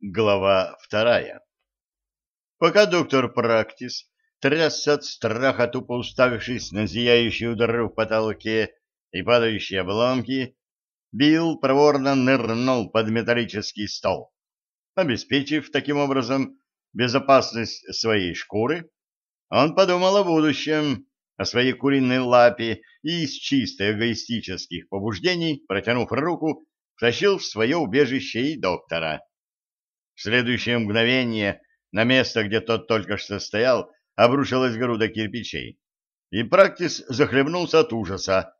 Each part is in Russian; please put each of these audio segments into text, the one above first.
Глава вторая Пока доктор Практис трясся от страха, тупо уставившись на зияющую дыру в потолке и падающие обломки, Билл проворно нырнул под металлический стол, обеспечив таким образом безопасность своей шкуры. Он подумал о будущем, о своей куриной лапе и из чисто эгоистических побуждений, протянув руку, втащил в свое убежище и доктора. В следующее мгновение на место, где тот только что стоял, обрушилась груда кирпичей. И Практис захлебнулся от ужаса,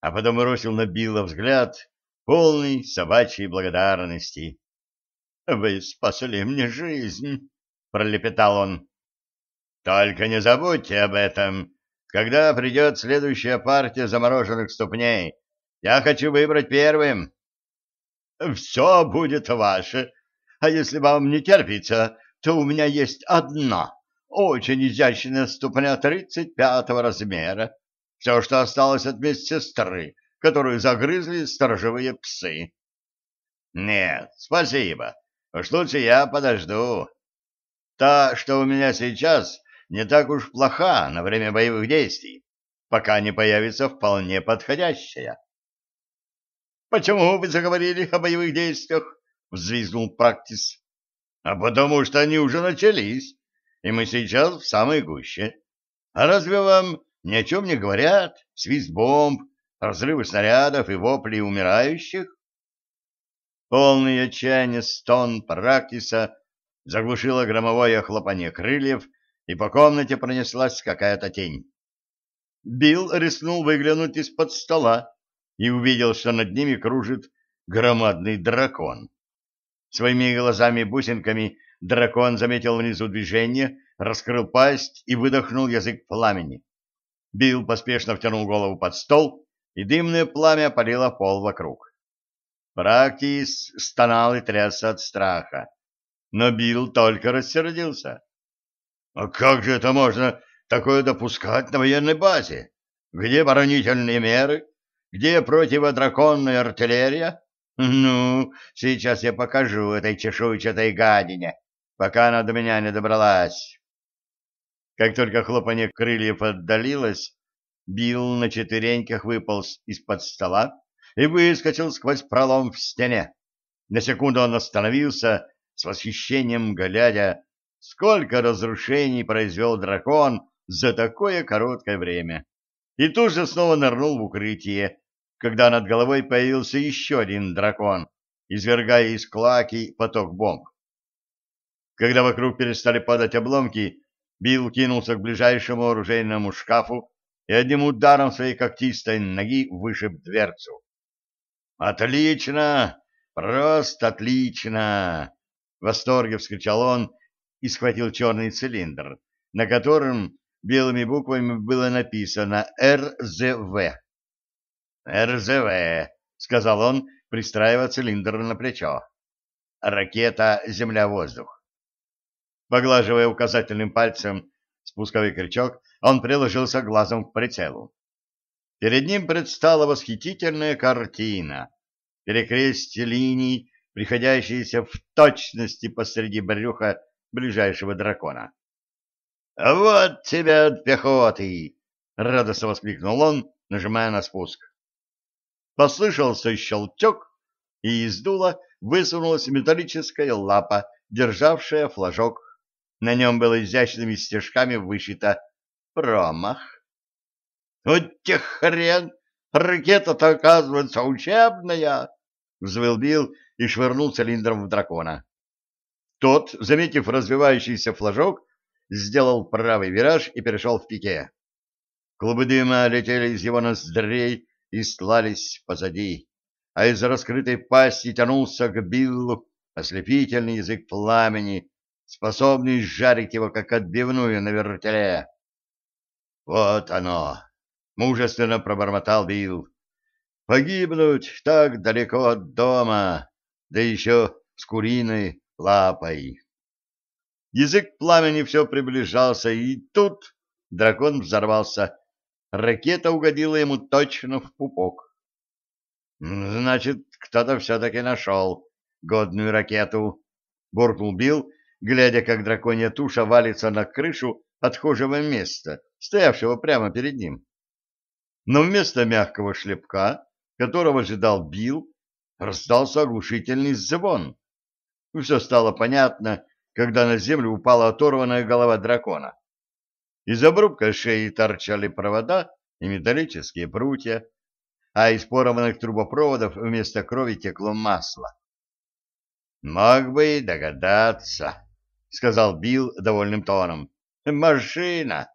а потом бросил на Билла взгляд, полный собачьей благодарности. — Вы спасли мне жизнь, — пролепетал он. — Только не забудьте об этом, когда придет следующая партия замороженных ступней. Я хочу выбрать первым. — Все будет ваше, а если вам не терпится, то у меня есть одна, очень изящная ступня тридцать пятого размера. Все, что осталось от медсестры, которую загрызли сторожевые псы. Нет, спасибо. Уж лучше я подожду. Та, что у меня сейчас, не так уж плоха на время боевых действий, пока не появится вполне подходящая. Почему вы заговорили о боевых действиях? Взвизгнул Практис. А потому что они уже начались, и мы сейчас в самой гуще. А разве вам ни о чем не говорят? Свист бомб, разрывы снарядов и вопли умирающих? Полный отчаяния стон Практиса заглушило громовое хлопанье крыльев, и по комнате пронеслась какая-то тень. Билл рискнул выглянуть из-под стола и увидел, что над ними кружит громадный дракон. Своими глазами-бусинками дракон заметил внизу движение, раскрыл пасть и выдохнул язык пламени. Билл поспешно втянул голову под стол, и дымное пламя опалило пол вокруг. Практис стонал и трясся от страха. Но Билл только рассердился. «А как же это можно такое допускать на военной базе? Где оборонительные меры? Где противодраконная артиллерия?» Ну, сейчас я покажу этой чешуйчатой гадине, пока она до меня не добралась. Как только хлопанье крыльев отдалилось, Билл на четвереньках выполз из-под стола и выскочил сквозь пролом в стене. На секунду он остановился, с восхищением глядя, сколько разрушений произвел дракон за такое короткое время. И тут же снова нырнул в укрытие, когда над головой появился еще один дракон, извергая из клаки поток бомб. Когда вокруг перестали падать обломки, Билл кинулся к ближайшему оружейному шкафу и одним ударом своей когтистой ноги вышиб дверцу. «Отлично! Просто отлично!» — в восторге вскричал он и схватил черный цилиндр, на котором белыми буквами было написано «РЗВ». «РЗВ», — сказал он, пристраивая цилиндр на плечо. «Ракета земля-воздух». Поглаживая указательным пальцем спусковой крючок, он приложился глазом к прицелу. Перед ним предстала восхитительная картина. Перекрестие линий, приходящиеся в точности посреди брюха ближайшего дракона. «Вот тебя от пехоты!» — радостно воскликнул он, нажимая на спуск. Послышался щелчок, и из дула высунулась металлическая лапа, державшая флажок. На нем было изящными стежками вышито «Промах». «Вот те хрен! Ракета-то, оказывается, учебная!» — взвыл Билл и швырнул цилиндром в дракона. Тот, заметив развивающийся флажок, сделал правый вираж и перешел в пике. Клубы дыма летели из его ноздрей, и стлались позади, а из раскрытой пасти тянулся к Биллу ослепительный язык пламени, способный сжарить его, как отбивную на вертеле. «Вот оно!» — мужественно пробормотал Билл. «Погибнуть так далеко от дома, да еще с куриной лапой!» Язык пламени все приближался, и тут дракон взорвался, Ракета угодила ему точно в пупок. Значит, кто-то все-таки нашел годную ракету, буркнул Билл, глядя, как драконья туша валится на крышу отхожего места, стоявшего прямо перед ним. Но вместо мягкого шлепка, которого ожидал Билл, раздался оглушительный звон. Все стало понятно, когда на землю упала оторванная голова дракона. Из обрубка шеи торчали провода и металлические прутья, а из порванных трубопроводов вместо крови текло масло. «Мог бы и догадаться», — сказал Билл довольным тоном. «Машина!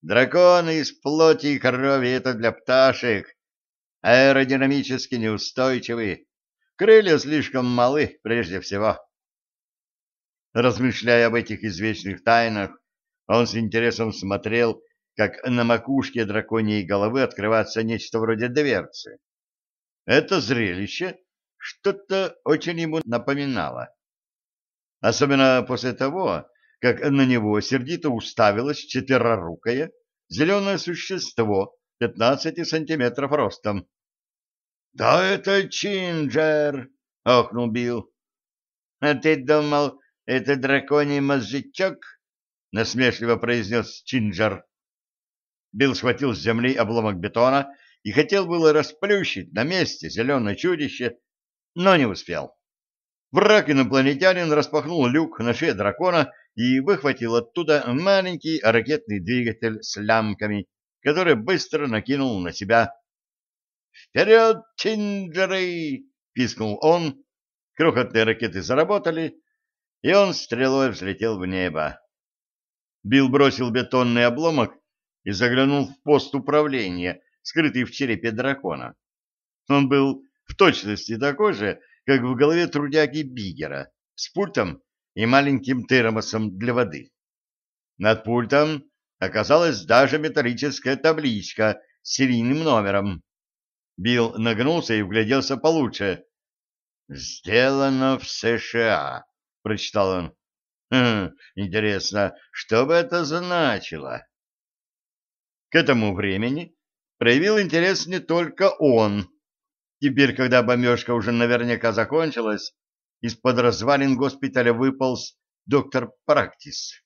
Драконы из плоти и крови — это для пташек. Аэродинамически неустойчивы. Крылья слишком малы, прежде всего». Размышляя об этих извечных тайнах, он с интересом смотрел, как на макушке драконьей головы открывается нечто вроде дверцы. Это зрелище что-то очень ему напоминало. Особенно после того, как на него сердито уставилось четверорукое зеленое существо 15 сантиметров ростом. — Да это Чинджер! — охнул Билл. — А ты думал, это драконий мозжечок? — насмешливо произнес Чинджер. Билл схватил с земли обломок бетона и хотел было расплющить на месте зеленое чудище, но не успел. Враг-инопланетянин распахнул люк на шее дракона и выхватил оттуда маленький ракетный двигатель с лямками, который быстро накинул на себя. «Вперед, Тинджеры!» — пискнул он. Крохотные ракеты заработали, и он стрелой взлетел в небо. Билл бросил бетонный обломок и заглянул в пост управления, скрытый в черепе дракона. Он был в точности такой же, как в голове трудяги Бигера, с пультом и маленьким термосом для воды. Над пультом оказалась даже металлическая табличка с серийным номером. Билл нагнулся и вгляделся получше. «Сделано в США», — прочитал он. «Хм, интересно, что бы это значило?» К этому времени проявил интерес не только он, Теперь, когда бомбежка уже наверняка закончилась, из-под развалин госпиталя выполз доктор Практис.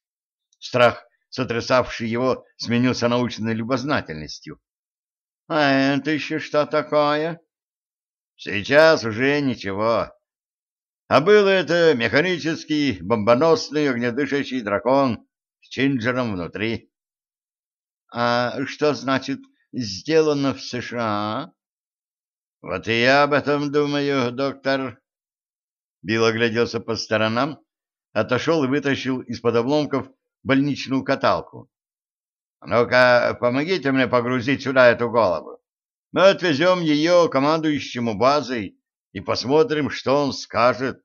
Страх, сотрясавший его, сменился научной любознательностью. — А это еще что такое? — Сейчас уже ничего. А был это механический бомбоносный огнедышащий дракон с чинджером внутри. — А что значит «сделано в США»? Вот и я об этом думаю, доктор. Билл огляделся по сторонам, отошел и вытащил из-под обломков больничную каталку. Ну-ка, помогите мне погрузить сюда эту голову. Мы отвезем ее командующему базой и посмотрим, что он скажет.